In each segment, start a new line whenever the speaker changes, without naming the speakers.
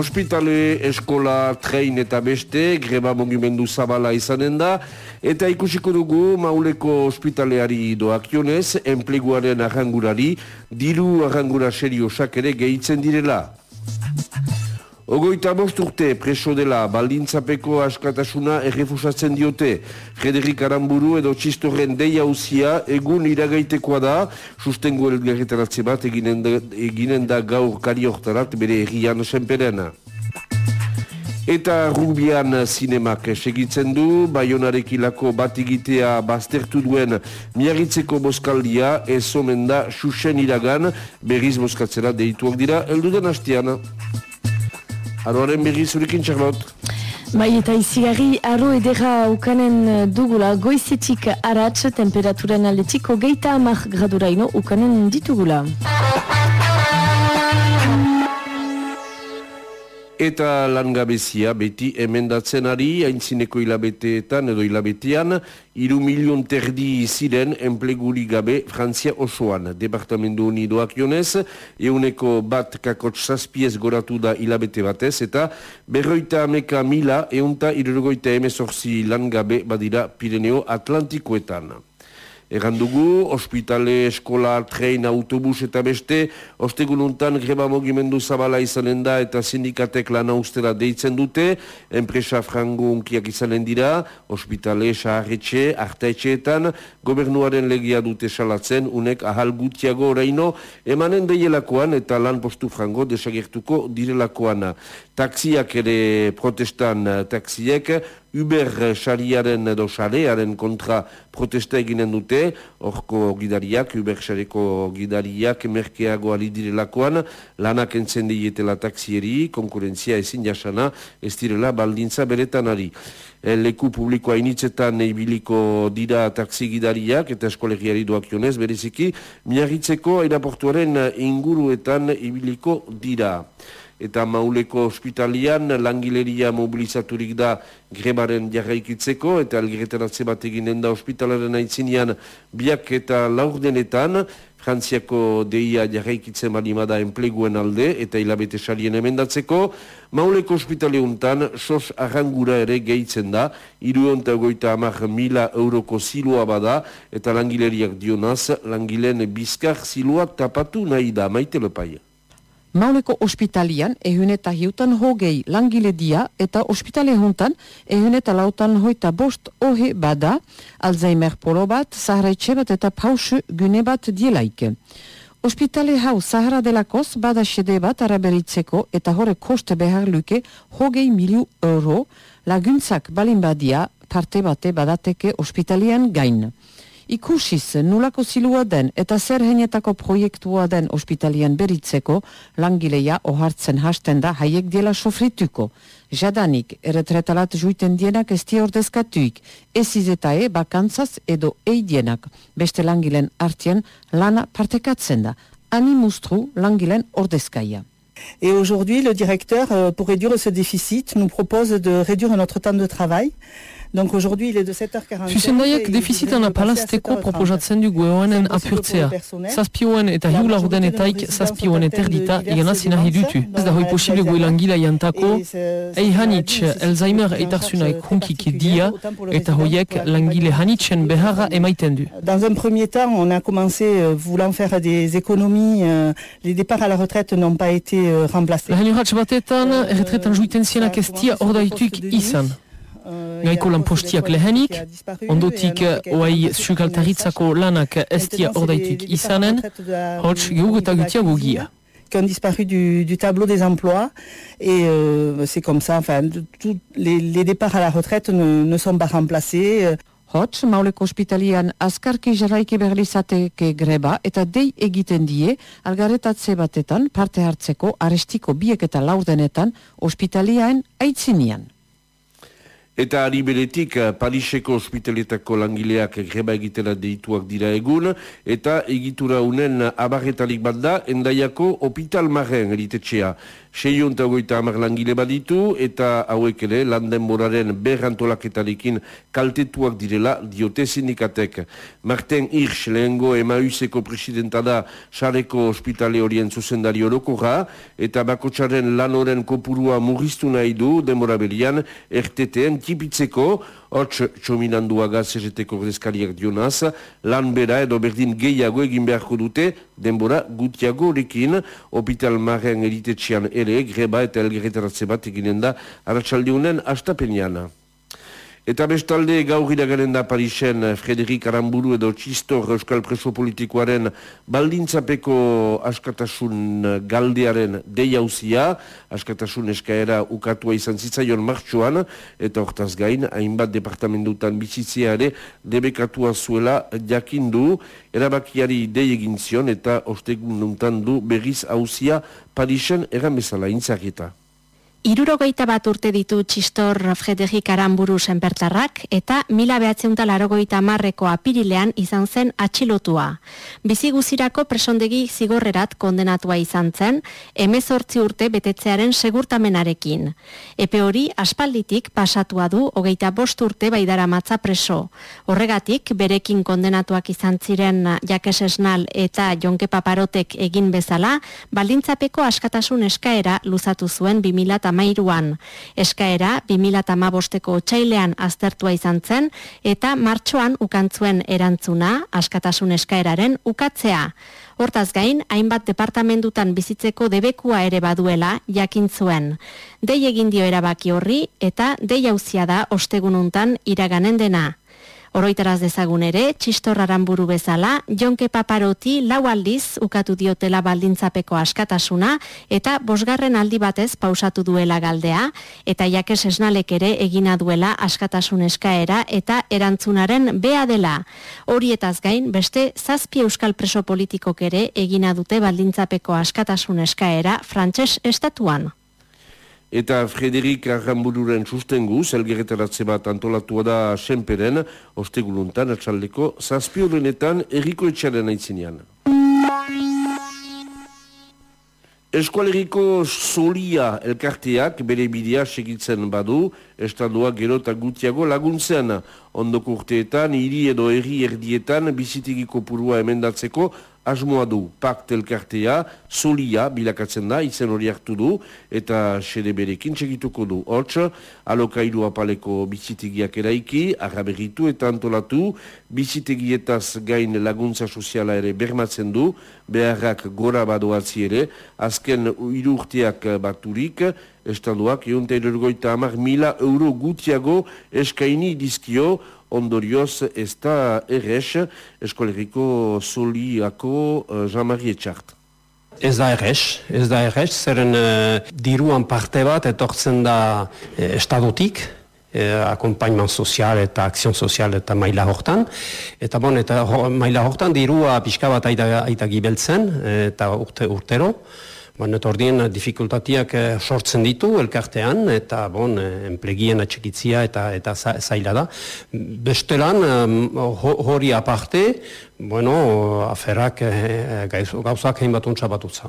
Hospitale, eskola, train eta beste, greba mugimendu zabala izanen da, eta ikusiko dugu mauleko ospitaleari doakionez, enpleguaren arrangurari, diru arrangura serio ere gehitzen direla. Ogoita bost urte preso dela baldintzapeko askatasuna errefusatzen diote. Frederik Aramburu edo txistorren deia uzia egun iragaitekoa da, sustengo elgarretaratze bat eginen da, eginen da gaur kari bere errian senperena. Eta rubian zinemak segitzen du, baionarekilako bat egitea baztertu duen miagitzeko boskaldia, ez omen da xuxen iragan, berriz boskatzera deituak dira, elduden hastiana. Aroaren berri zurekin, Charlotte.
Bai, eta izigarri, aro edera ukanen dugula, goizetik aratz, temperaturen aletiko geita amak graduraino ukanen ditugula.
Eta langabezia beti emendatzen ari haintzineko hilabeteetan edo hilabetean iru milion terdi ziren enpleguri gabe Frantzia osoan. Departamendu honi doak jonez, euneko bat kakotx zazpiez goratu da hilabete batez eta berroita ameka mila eunta irurgoita emezorzi langabe badira Pireneo Atlantikoetan. Egan dugu, ospitale, eskola, trein, autobus eta beste, ostegununtan greba mogimendu zabala izanen da eta sindikatek lana ustela deitzen dute, enpresa frango unkiak izanen dira, ospitale, saharretxe, artaetxeetan, gobernuaren legia dute salatzen, unek ahal gutiago oraino, emanen deielakoan eta lan postu frango desagertuko direlakoan. Taxiak ere protestan taxiek, Uber xariaren edo xarearen kontra protesta eginen dute, orko gidariak, Uber xareko gidariak merkeago alidirelakoan, lanak entzen dietela taksieri, konkurentzia ezin jasana, ez direla baldintza beretan ari. E, leku publikoa initzetan ibiliko dira taksi gidariak eta eskolegiari doak jonez, bereziki, miagitzeko aeroportuaren inguruetan ibiliko dira eta mauleko ospitalian langileria mobilizaturik da grebaren jarraikitzeko eta algiretan bat eginen da ospitalaren aitzinean biak eta laurdenetan. Frantziako deia jarraikitzen balimada enpleguen alde eta hilabete salien emendatzeko, mauleko ospitaleuntan sos arrangura ere gehitzen da, iruonta goita amak mila euroko zilua bada eta langileriak dionaz, langileen bizkar zilua tapatu nahi da, maite lepaia.
Mauleko ospitalian ehun eta hiutan hogei langile dia eta ospitale hontan ehun eta lautan hoita bost ohe bada, Alzheimer polo bat, Zahara bat eta pausu gune bat dielaike. Ospitale hau Zahara delakoz bada sede bat araberitzeko eta hore koste behar luke hogei miliu euro laguntzak balin badia parte bate badateke ospitalian gain. Ikusiz nulako zilua den eta zer heinetako proiektua den ospitalian beritzeko langileia ohartzen hasten da haiek diela sofrituko. Jadanik, erretretalat juiten dienak ez ordezkatuik, ez izetae bakantzaz edo eidienak, beste langilen artien lana partekatzen da. Ani mustru langilen ordezkaia.
Et aujourd'hui, le directeur, euh, pour réduire ce déficit, nous propose de réduire notre temps de travail. Donc aujourd'hui, il est de 7h40.
Zuzendaiak defizitan apalazteko proposatzen dugu eoanen apurtzea. Zazpioen eta hiu laurdenetaik zazpioen eterdita egana zinahi dutu. Ez da hoi posible goe langila jantako, ei hanitz Alzheimer eitarzunaik hunkik dia eta hoiek langile hanitzen beharra emaiten du.
Dans un premier temps, on a commencé euh, voulant faire des économies. Euh, les départs à la retraite n'ont pas été euh, remplacés.
Lahen urratx batetan, erretretan juiten zienak ez dia ordaituk izan. Gaiko lan postiak lehenik, ondotik oai sukaltaritzako lanak estia ordaituk izanen, hots geuk eta gutia gugia.
qui ont disparu du, du tableau des emplois et euh, c'est comme ça enfin les, les départs à la retraite ne, ne sont pas remplacés
Hots, mauleko ospitalian askarki jarraiki berlizateke greba eta dei egiten die algaretatze batetan parte hartzeko arestiko biek eta laurdenetan ospitaliaen aitzinian.
Eta ari beretik, eh, Pariseko ospitaletako langileak greba egitela deituak dira egun, eta egitura unen abarretalik bat da, endaiako opital marren eritetxea. Seion eta goita amar langile baditu, eta hauek ere, landen moraren berrantolaketarekin kaltetuak direla diote sindikatek. Marten Hirsch, lehengo emauseko presidenta da, sareko ospitale horien zuzendari orokoja, eta bakotxaren lan oren kopurua murriztu nahi du, demora berian, erteteen tipitzeko, Hots, txominandua gazezeteko deskariak dionaz, lan bera edo berdin gehiago egin beharko dute, denbora gutiago horrekin, opital marrean eritetxean ere, greba eta elgerretaratze bat eginen da, haratsaldiunen astapeniana. Eta bestalde gaur iragaren da Parisen Frederik Aramburu edo Txistor Euskal Preso Politikoaren baldintzapeko askatasun galdearen deiauzia, askatasun eskaera ukatua izan zitzaion martxoan, eta hortaz gain, hainbat departamentutan bizitzea ere debekatua zuela jakindu, erabakiari dei egin zion eta ostegun nuntan du berriz hauzia Parisen eramezala intzaketa.
Irurogeita bat urte ditu txistor Frederik Aramburu senpertarrak eta mila behatzeunta larogoita marreko apirilean izan zen atxilotua. Bizi guzirako presondegi zigorrerat kondenatua izan zen, emezortzi urte betetzearen segurtamenarekin. Epe hori aspalditik pasatua du hogeita bost urte baidara matza preso. Horregatik, berekin kondenatuak izan ziren jakes esnal eta jonke paparotek egin bezala, baldintzapeko askatasun eskaera luzatu zuen 2000 amairuan. Eskaera, 2008ko txailean aztertua izan zen, eta martxoan ukantzuen erantzuna, askatasun eskaeraren ukatzea. Hortaz gain, hainbat departamentutan bizitzeko debekua ere baduela jakin zuen. Dei egin dio erabaki horri eta dei hauzia da ostegununtan iraganen dena. Oroitaraz dezagun ere, txistorraran buru bezala, jonke paparoti lau aldiz ukatu diotela baldintzapeko askatasuna eta bosgarren aldi batez pausatu duela galdea eta jakes esnalek ere egina duela askatasun eskaera eta erantzunaren bea dela. Horietaz gain, beste zazpi euskal preso politikok ere egina dute baldintzapeko askatasun eskaera frantses estatuan.
Eta Frederik Arrambururen sustengu, zelgeretaratze bat antolatua da senperen, osteguluntan, atxaldeko, zazpiorenetan erriko etxaren aitzinean. Eskualeriko solia elkarteak bere bidea segitzen badu, estandua gero eta gutiago laguntzen. Ondoko urteetan, hiri edo herri erdietan, bizitigiko purua emendatzeko, asmoa du pakt elkartea, solia bilakatzen da, izen hori hartu du, eta xede berekin txegituko du. Hots, alokairu apaleko bizitegiak eraiki, arraberritu eta antolatu, bizitegietaz gain laguntza soziala ere bermatzen du, beharrak gora badoatzi ere, azken irurteak baturik, estanduak, eunta erorgoita amar mila euro gutiago eskaini dizkio, ondorioz ez da errex eskoleriko soliako uh, Jean-Marie Etxart.
Ez da errex, ez da errex, zeren uh, diruan parte bat etortzen da uh, estadotik, eh, akompainman sozial eta akzion sozial eta maila hortan. Eta bon, eta maila hortan dirua pixka bat aita, aita gibeltzen eta urte, urtero. Bon, eta ordien dificultatiak eh, sortzen ditu elkartean eta bon, eh, enplegien atxekitzia eta eta zaila da. Bestelan hori aparte, bueno, aferrak eh, gauzak hain bat untsa batutza.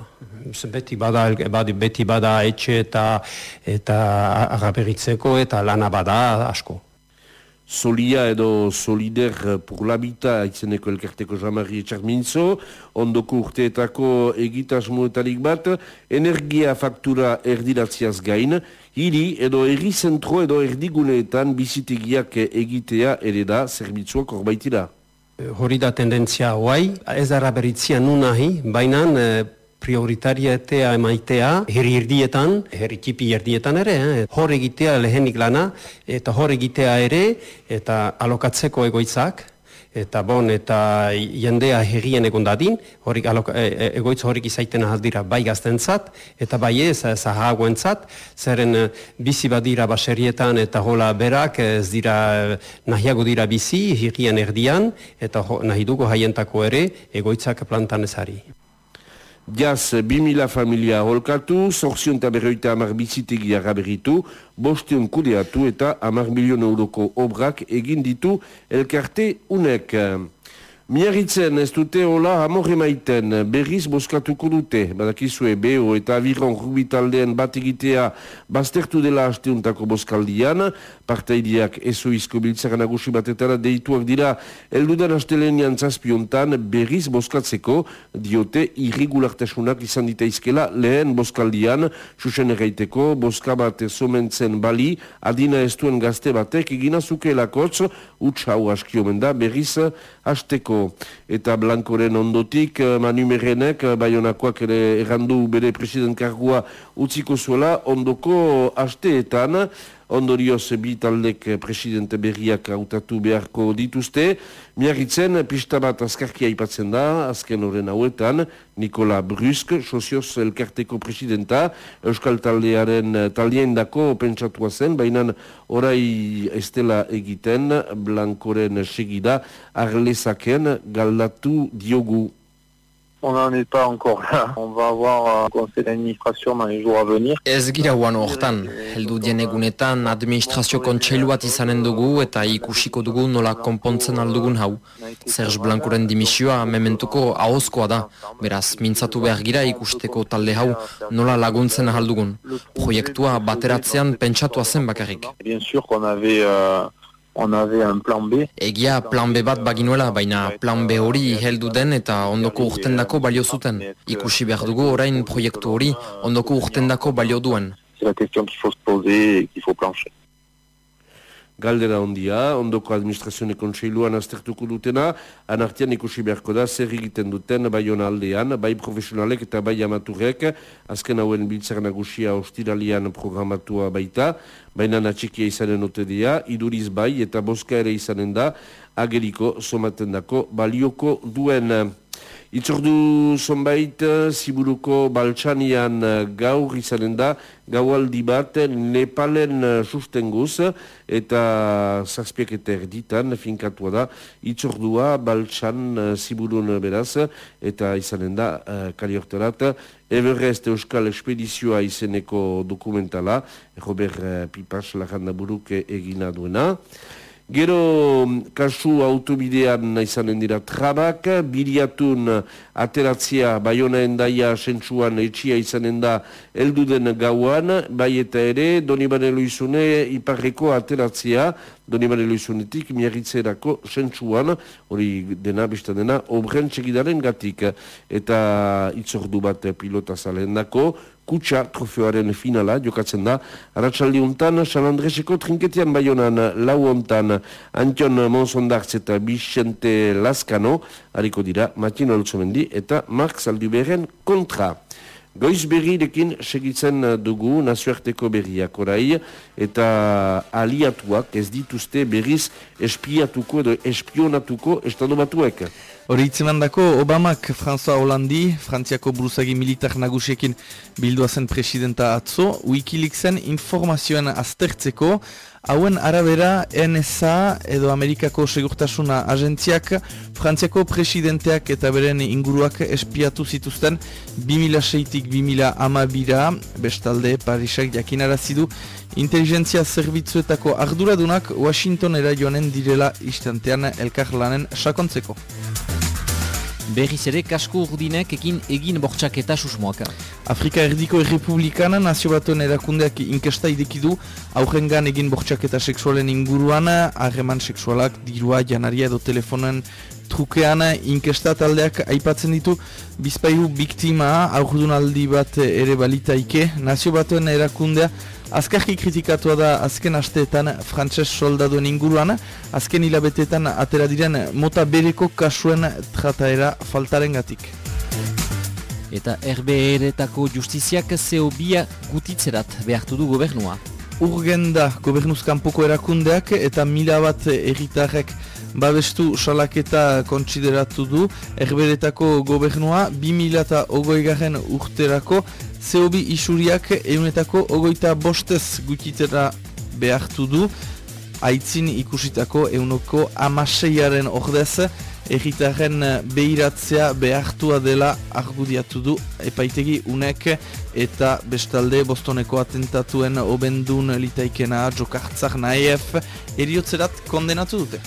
Beti bada, beti bada etxe eta eta agaperitzeko eta lana bada asko.
Solia edo Solider pour l'Habita izeneko elkarteko jamarri etxarmintzo, ondoko urteetako egitasmoetarik bat, energia faktura erdiratziaz gain, hiri edo erri zentro edo erdiguneetan bizitegiak egitea ere da zerbitzuak horbaitira.
Hori da tendentzia hoai, ez dara beritzia nunahi, baina eh, prioritarietea emaitea herri erdietan, herri tipi erdietan ere, eh? hor egitea lehenik lana, eta hor egitea ere, eta alokatzeko egoitzak, eta bon, eta jendea herrien egon dadin, horik aloka, e, e, egoitz horik izaiten ahaldira bai gaztentzat, eta bai ez, zahaguentzat, zeren e, bizi badira baserietan eta hola berak ez dira nahiago dira bizi herrien erdian, eta ho, nahi dugu haientako ere egoitzak plantan ezari.
Jaz, 2000 familia holkatu, zorzion eta berroita amar bizitegia raberitu, bosteon kudeatu eta amar milion euroko obrak egin ditu elkarte unek. Miarritzen ez dute hola amore maiten, berriz boskatuko dute, badakizue beho eta aviron rubitaldean bat egitea baztertu dela hasteuntako boskaldian, partaidiak ezoizko biltzara nagusi batetara deituak dira, eldudan hastelenian zazpiontan berriz boskatzeko diote irregulartasunak izan ditaizkela lehen boskaldian, susen erraiteko, boska bat zomentzen bali, adina ez duen gazte batek, egina zukeelakotz, utxau askiomen da, berriz hasteko. Eta Blankoren ondotik eh, Manu Merenek, eh, Bayonakoak ere errandu bere president kargua utziko zuela, ondoko asteetan, ondorioz bi taldek presidente berriak hautatu beharko dituzte. Miarritzen, pista bat azkarkia aipatzen da, azken horren hauetan, Nikola Brusk, sozioz elkarteko presidenta, Euskal taldearen taldien dako pentsatua zen, baina orai estela egiten, Blankoren segida, arlezaken galdatu diogu.
On n'en est pas encore là. On va avoir un conseil d'administration dans les jours à venir.
Ez gira guan hortan. Heldu dien egunetan administrazio kontseilu bat izanen dugu eta ikusiko dugu nola konpontzen aldugun hau. Serge Blancoren dimisioa mementuko ahozkoa da. Beraz, mintzatu behar gira ikusteko talde hau nola laguntzen ahaldugun. Proiektua bateratzean pentsatua zen bakarrik.
Bien sûr qu'on avait... Euh, on avait un plan B.
Egia plan B bat baginuela, baina plan B hori heldu den eta ondoko urtendako balio zuten. Ikusi behar dugu orain proiektu hori ondoko urtendako balio duen.
C'est la question qu'il faut se poser et qu'il faut plancher
galdera ondia, ondoko administrazione kontseiluan aztertuko dutena, anartian ikusi beharko da, zer egiten duten bai aldean, bai profesionalek eta bai amaturek, azken hauen biltzar nagusia ostiralian programatua baita, baina natxikia izanen ote dia, iduriz bai eta boska ere izanen da, ageriko somaten dako balioko duen. Itzordu zonbait, Ziburuko Baltsanian eh, gaur izanen da, gaualdi bat Nepalen eh, sustenguz eta zazpiak eta erditan finkatua da. Itzordua Baltsan eh, Ziburun beraz eta izanen da kaliorterat. Everest Euskal Expedizioa izeneko dokumentala, Robert Pipas laganda buruk egina duena. Gero kasu autobidean izanen dira trabak, biriatun ateratzia baiona endaia sentsuan etxia izanen da elduden gauan, bai eta ere, doni banelo izune iparreko ateratzia, doni banelo izunetik miarritzerako sentsuan, hori dena, bizta dena, obren txegidaren gatik, eta itzordu bat pilota zalen dako, kutsa trofeoaren finala jokatzen da. Arratxaldi untan, San Andreseko trinketian baionan lau ontan Antion Monsondartz eta Bixente Laskano, hariko dira Matino Lutzomendi eta Mark Zalduberen kontra. Goiz berrirekin segitzen dugu nazioarteko berriak orai eta aliatuak ez dituzte berriz espiatuko edo espionatuko estado batuek.
Hori itzeman dako, Obamak François Hollandi, Frantziako buruzagi militar nagusiekin bildua zen presidenta atzo, Wikileaksen informazioen aztertzeko, hauen arabera NSA edo Amerikako segurtasuna agentziak Frantziako presidenteak eta beren inguruak espiatu zituzten 2006-tik 2000 bestalde Parisak jakinarazidu inteligentzia zerbitzuetako arduradunak Washingtonera joanen direla istantean elkar lanen sakontzeko.
Berriz ere, kasko urdinek ekin egin bortxaketa susmoak.
Afrika Erdiko Errepublikana nazio batuen erakundeak inkesta idekidu aurrengan egin bortxaketa seksualen inguruan, harreman seksualak, dirua, janaria edo telefonen trukean inkesta taldeak aipatzen ditu bizpailu biktima aurrudunaldi bat ere balitaike nazio batuen erakundea Azkarki kritikatua da azken asteetan frantses soldaduen inguruan, azken hilabeteetan atera diren mota bereko kasuen trataera faltaren gatik.
Eta RBR-etako justiziak zeo bia gutitzerat behartu du gobernua.
Urgen da gobernuzkanpoko erakundeak eta mila bat erritarrek babestu salaketa kontsideratu du erberetako gobernua 2008 garen urterako zehobi isuriak eunetako ogoita bostez gutitera behartu du aitzin ikusitako eunoko amaseiaren ordez erritaren behiratzea behartua dela argudiatu du epaitegi unek eta bestalde bostoneko atentatuen obendun litaikena jokartzak nahief eriotzerat kondenatu dute.